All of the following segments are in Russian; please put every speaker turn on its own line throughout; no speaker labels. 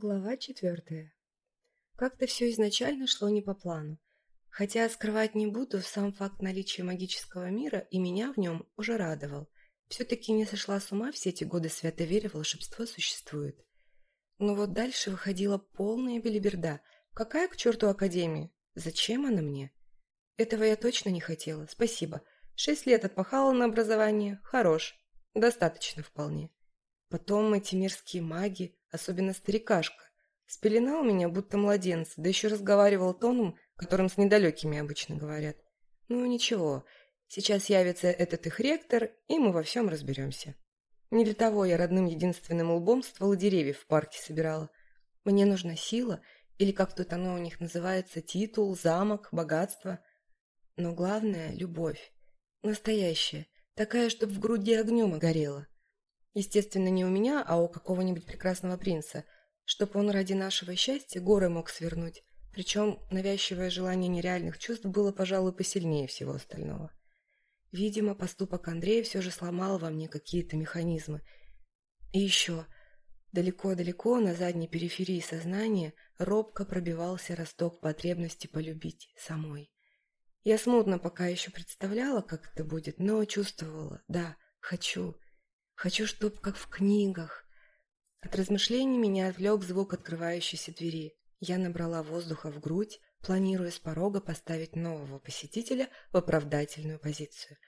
Глава четвертая. Как-то все изначально шло не по плану. Хотя скрывать не буду, сам факт наличия магического мира и меня в нем уже радовал. Все-таки не сошла с ума все эти годы свято веря, волшебство существует. Но вот дальше выходила полная белиберда. Какая к черту академия? Зачем она мне? Этого я точно не хотела, спасибо. Шесть лет отмахала на образование, хорош. Достаточно вполне. Потом эти мерзкие маги, особенно старикашка. Спелена у меня, будто младенца, да еще разговаривал тоном, которым с недалекими обычно говорят. Ну ничего, сейчас явится этот их ректор, и мы во всем разберемся. Не для того я родным единственным лбом стволы деревьев в парке собирала. Мне нужна сила, или как тут оно у них называется, титул, замок, богатство. Но главное – любовь. Настоящая, такая, чтобы в груди огнем огорела. и горела. Естественно, не у меня, а у какого-нибудь прекрасного принца, чтоб он ради нашего счастья горы мог свернуть. Причем навязчивое желание нереальных чувств было, пожалуй, посильнее всего остального. Видимо, поступок Андрея все же сломал во мне какие-то механизмы. И еще, далеко-далеко на задней периферии сознания робко пробивался росток потребности полюбить самой. Я смутно пока еще представляла, как это будет, но чувствовала, да, хочу – Хочу, чтобы как в книгах. От размышлений меня отвлек звук открывающейся двери. Я набрала воздуха в грудь, планируя с порога поставить нового посетителя в оправдательную позицию.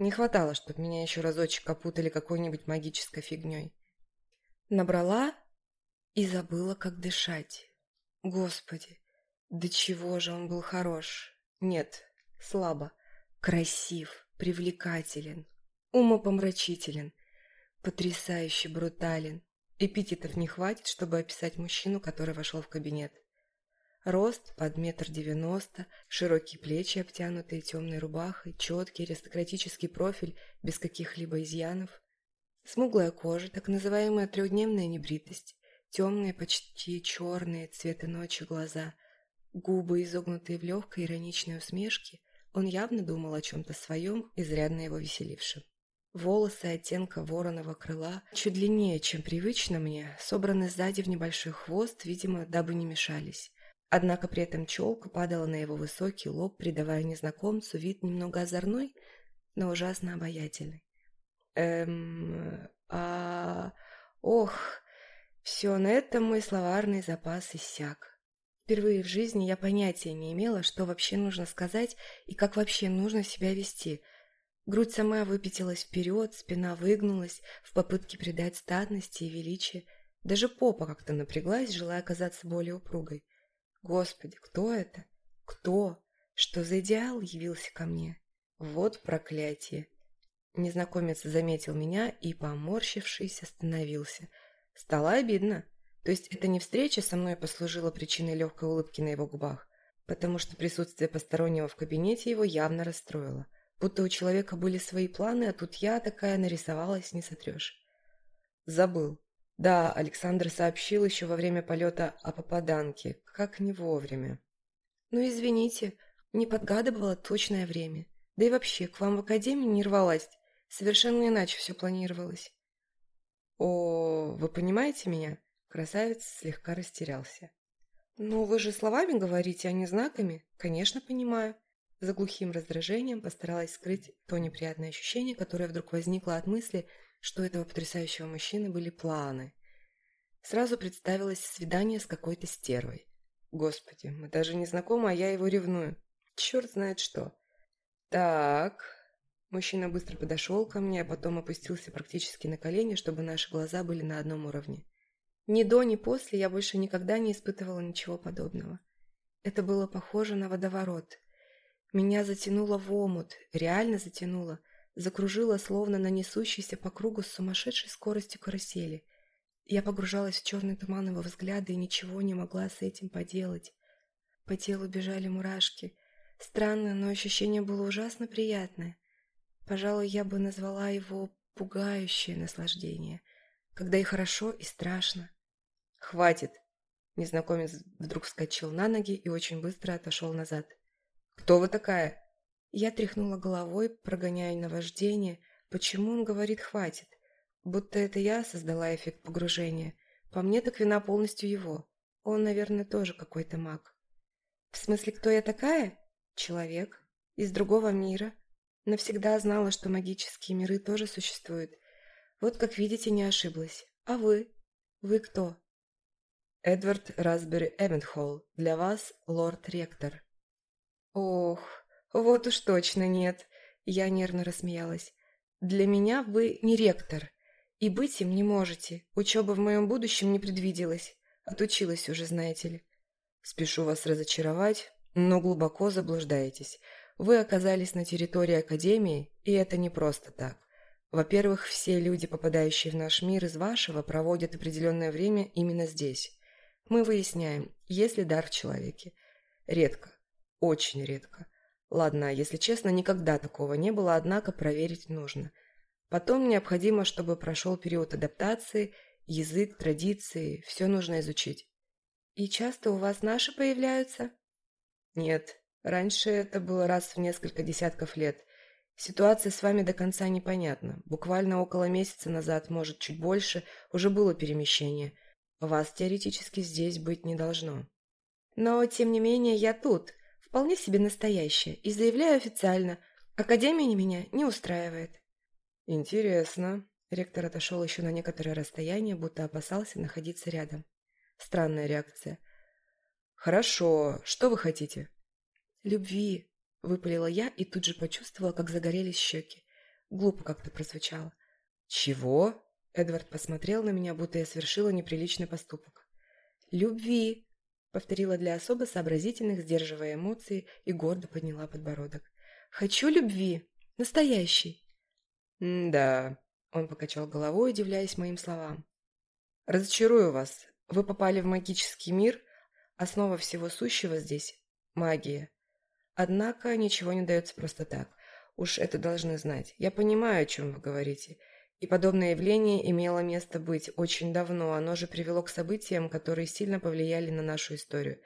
Не хватало, чтобы меня еще разочек опутали какой-нибудь магической фигней. Набрала и забыла, как дышать. Господи, до да чего же он был хорош. Нет, слабо. Красив, привлекателен, умопомрачителен – Потрясающе брутален. Эпитетов не хватит, чтобы описать мужчину, который вошел в кабинет. Рост под метр девяносто, широкие плечи, обтянутые темной рубахой, четкий аристократический профиль без каких-либо изъянов. Смуглая кожа, так называемая трехдневная небритость, темные, почти черные цветы ночи глаза, губы, изогнутые в легкой ироничной усмешке. Он явно думал о чем-то своем, изрядно его веселившем. Волосы оттенка вороного крыла чуть длиннее, чем привычно мне, собраны сзади в небольшой хвост, видимо, дабы не мешались. Однако при этом челка падала на его высокий лоб, придавая незнакомцу вид немного озорной, но ужасно обаятельный. Эм... а... ох... Все, на этом мой словарный запас иссяк. Впервые в жизни я понятия не имела, что вообще нужно сказать и как вообще нужно себя вести – Грудь сама выпятилась вперед, спина выгнулась в попытке придать статности и величие. Даже попа как-то напряглась, желая казаться более упругой. Господи, кто это? Кто? Что за идеал явился ко мне? Вот проклятие. Незнакомец заметил меня и, поморщившись, остановился. Стало обидно. То есть это не встреча со мной послужила причиной легкой улыбки на его губах, потому что присутствие постороннего в кабинете его явно расстроило будто у человека были свои планы, а тут я такая нарисовалась, не сотрешь. Забыл. Да, Александр сообщил еще во время полета о попаданке. Как не вовремя. Ну, извините, не подгадывала точное время. Да и вообще, к вам в академию не рвалась. Совершенно иначе все планировалось. О, вы понимаете меня? Красавец слегка растерялся. Ну, вы же словами говорите, а не знаками. Конечно, понимаю. С глухим раздражением постаралась скрыть то неприятное ощущение, которое вдруг возникло от мысли, что у этого потрясающего мужчины были планы. Сразу представилось свидание с какой-то стервой. Господи, мы даже не знакомы, а я его ревную. Черт знает что. Так. Мужчина быстро подошел ко мне, а потом опустился практически на колени, чтобы наши глаза были на одном уровне. Ни до, ни после я больше никогда не испытывала ничего подобного. Это было похоже на водоворот – меня затянуло в омут, реально затянуло. Закружило, словно на несущейся по кругу с сумасшедшей скоростью карусели. Я погружалась в черный туман его взгляда и ничего не могла с этим поделать. По телу бежали мурашки. Странно, но ощущение было ужасно приятное. Пожалуй, я бы назвала его пугающее наслаждение, когда и хорошо, и страшно. «Хватит!» Незнакомец вдруг вскочил на ноги и очень быстро отошел назад. «Кто вы такая?» Я тряхнула головой, прогоняя наваждение. Почему он говорит «хватит»? Будто это я создала эффект погружения. По мне так вина полностью его. Он, наверное, тоже какой-то маг. В смысле, кто я такая? Человек. Из другого мира. Навсегда знала, что магические миры тоже существуют. Вот, как видите, не ошиблась. А вы? Вы Вот уж точно нет. Я нервно рассмеялась. Для меня вы не ректор. И быть им не можете. Учеба в моем будущем не предвиделась. Отучилась уже, знаете ли.
Спешу вас разочаровать, но глубоко заблуждаетесь. Вы оказались на территории Академии, и это не просто так. Во-первых, все люди, попадающие в наш мир из вашего, проводят определенное время именно здесь. Мы выясняем, есть ли дар в человеке. Редко, очень редко. Ладно, если честно, никогда такого не было, однако проверить нужно. Потом необходимо, чтобы прошел период адаптации, язык, традиции, все нужно изучить.
И часто у вас наши появляются?
Нет, раньше это было раз в несколько десятков лет. Ситуация с вами до конца непонятна. Буквально около месяца назад, может, чуть больше, уже было перемещение. Вас теоретически здесь быть не должно.
Но, тем не менее, я тут, вполне себе настоящая и заявляю официально. Академия меня не устраивает.
Интересно. Ректор отошел еще на некоторое расстояние, будто опасался находиться рядом. Странная реакция. Хорошо, что вы хотите?
Любви, выпалила я и тут же почувствовала, как загорелись щеки. Глупо как-то прозвучало.
«Чего?» Эдвард посмотрел на меня, будто я совершила неприличный поступок.
«Любви!» Повторила для особо сообразительных, сдерживая эмоции, и гордо подняла подбородок. «Хочу любви. Настоящей».
«Да», — он покачал головой, удивляясь моим словам. «Разочарую вас. Вы попали в магический мир. Основа всего сущего здесь — магия. Однако ничего не дается просто так. Уж это должны знать. Я понимаю, о чем вы говорите. И подобное явление имело место быть очень давно. Оно же привело к событиям, которые сильно повлияли на нашу историю.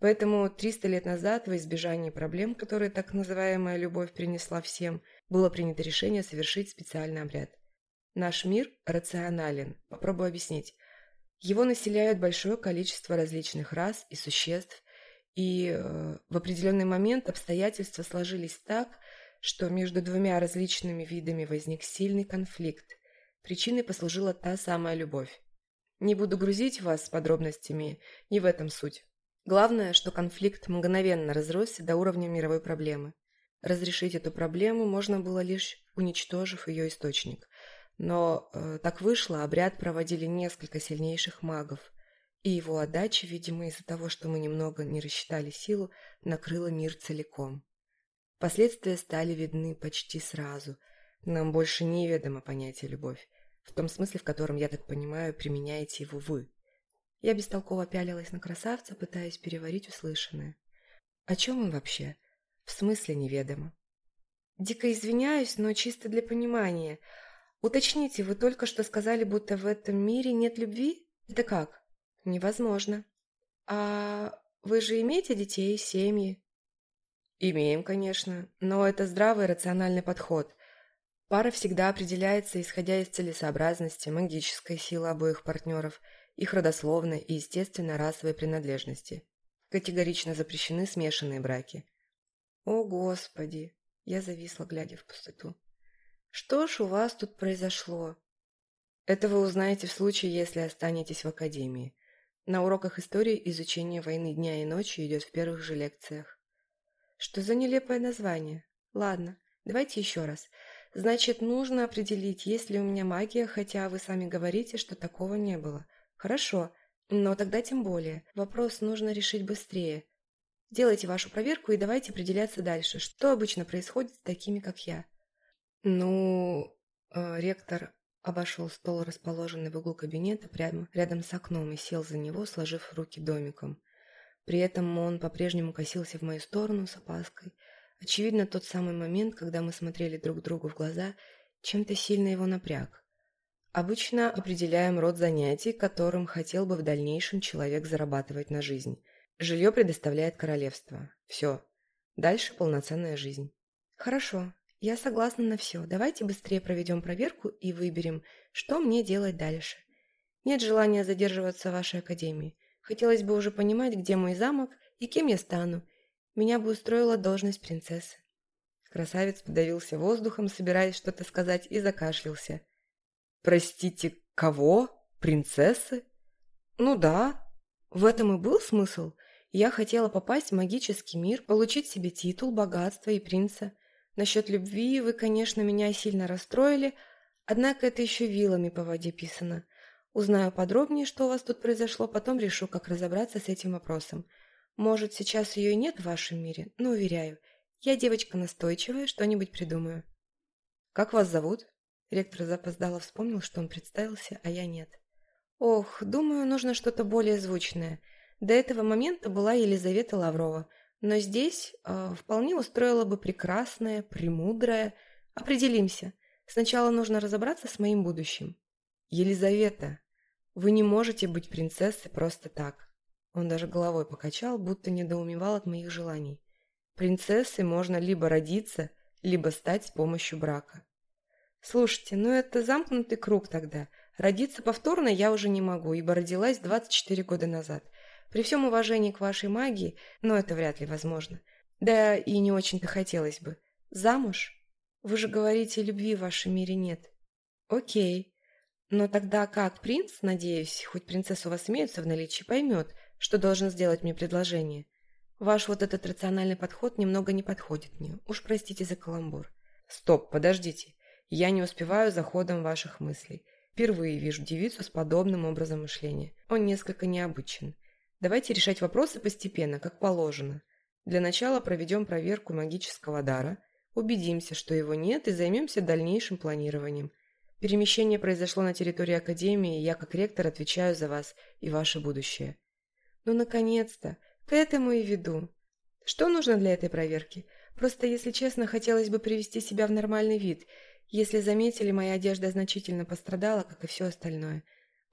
Поэтому 300 лет назад, во избежание проблем, которые так называемая любовь принесла всем, было принято решение совершить специальный обряд. Наш мир рационален. Попробую объяснить. Его населяют большое количество различных рас и существ, и э, в определенный момент обстоятельства сложились так, что между двумя различными видами возник сильный конфликт. Причиной послужила та самая любовь. Не буду грузить вас с подробностями, не в этом суть. Главное, что конфликт мгновенно разросся до уровня мировой проблемы. Разрешить эту проблему можно было лишь уничтожив ее источник. Но э, так вышло, обряд проводили несколько сильнейших магов, и его отдача, видимо, из-за того, что мы немного не рассчитали силу, накрыла мир целиком. Последствия стали видны почти сразу. Нам больше неведомо понятие «любовь», в том смысле, в котором, я так понимаю, применяете его вы. Я бестолково пялилась на красавца, пытаясь переварить услышанное. О чем он вообще? В смысле неведомо? Дико извиняюсь, но чисто для понимания – Уточните, вы только что сказали, будто в этом мире нет любви? Это как? «Имеем, конечно, но это здравый рациональный подход. Пара всегда определяется, исходя из целесообразности, магической силы обоих партнеров, их родословной и, естественно, расовой принадлежности. Категорично запрещены смешанные браки». «О, Господи!» – я зависла, глядя в пустоту. «Что ж у вас тут произошло?» «Это вы узнаете в случае, если останетесь в Академии. На уроках истории изучение войны дня и ночи идет в первых же лекциях. Что за нелепое название? Ладно, давайте еще раз. Значит, нужно определить, есть ли у меня магия, хотя вы сами говорите, что такого не было. Хорошо, но тогда тем более. Вопрос нужно При этом он по-прежнему косился в мою сторону с опаской. Очевидно, тот самый момент, когда мы смотрели друг другу в глаза, чем-то сильно его напряг. Обычно определяем род занятий, которым хотел бы в дальнейшем человек зарабатывать на жизнь. Жилье предоставляет королевство. Все. Дальше полноценная жизнь. Хорошо, я согласна на все. Давайте быстрее проведем проверку и выберем, что мне делать дальше.
Нет желания задерживаться в вашей академии. Хотелось бы уже понимать, где мой замок и кем я стану. Меня бы устроила должность принцессы.
Красавец подавился воздухом, собираясь что-то сказать, и закашлялся. «Простите, кого? Принцессы?»
«Ну да. В этом и был смысл. Я хотела попасть в магический мир, получить себе титул, богатство и принца. Насчет любви вы, конечно, меня сильно расстроили, однако это еще вилами по воде писано. Узнаю подробнее, что у вас тут произошло, потом решу, как разобраться с этим вопросом. Может, сейчас ее и нет в вашем мире, но уверяю, я девочка настойчивая, что-нибудь придумаю.
Как вас зовут? Ректор запоздало вспомнил, что он представился, а я нет.
Ох, думаю, нужно что-то более звучное. До этого момента была Елизавета Лаврова, но здесь э, вполне устроила бы прекрасное, премудрое. Определимся. Сначала нужно разобраться с моим будущим.
Елизавета, вы не можете быть принцессой просто так. Он даже головой покачал, будто недоумевал от моих желаний. Принцессой можно либо родиться, либо стать с помощью брака.
Слушайте, ну это замкнутый круг тогда. Родиться повторно я уже не могу, ибо родилась 24 года назад. При всем уважении к вашей магии, но это вряд ли возможно. Да и не очень-то хотелось бы. Замуж? Вы же говорите, любви в вашем мире нет. Окей. Но тогда как принц, надеюсь, хоть принцесса у вас имеется в наличии, поймет, что должен сделать мне предложение. Ваш вот этот рациональный подход немного не подходит мне. Уж простите за каламбур.
Стоп, подождите. Я не успеваю за ходом ваших мыслей. Впервые вижу девицу с подобным образом мышления. Он несколько необычен. Давайте решать вопросы постепенно, как положено. Для начала проведем проверку магического дара, убедимся, что его нет, и займемся дальнейшим планированием – Перемещение произошло на территории Академии, я как ректор отвечаю за вас и ваше будущее.
Ну, наконец-то! К этому и веду. Что нужно для этой проверки? Просто, если честно, хотелось бы привести себя в нормальный вид. Если заметили, моя одежда значительно пострадала, как и все остальное.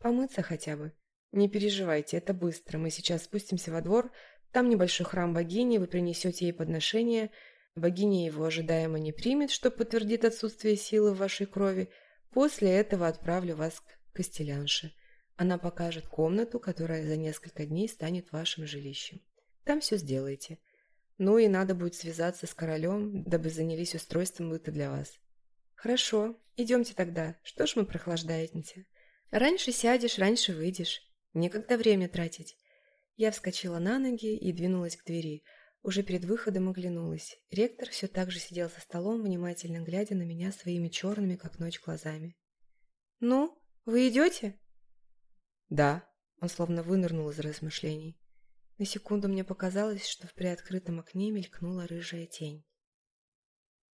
Помыться хотя бы. Не переживайте, это быстро. Мы сейчас спустимся во двор, там небольшой храм богини, вы принесете ей подношение. Богиня его ожидаемо не примет, что подтвердит отсутствие силы в вашей крови – После этого отправлю вас к Костелянше. Она покажет комнату, которая за несколько дней станет вашим жилищем. Там все сделаете. Ну и надо будет связаться с королем, дабы занялись устройством быта для вас. «Хорошо, идемте тогда. Что ж мы прохлаждаемся? Раньше сядешь, раньше выйдешь. Некогда время тратить». Я вскочила на ноги и двинулась к двери. Уже перед выходом оглянулась. Ректор все так же сидел за столом, внимательно глядя на меня своими черными, как ночь, глазами. «Ну, вы идете?»
«Да», — он словно вынырнул из размышлений.
На секунду мне показалось, что в приоткрытом окне мелькнула рыжая тень.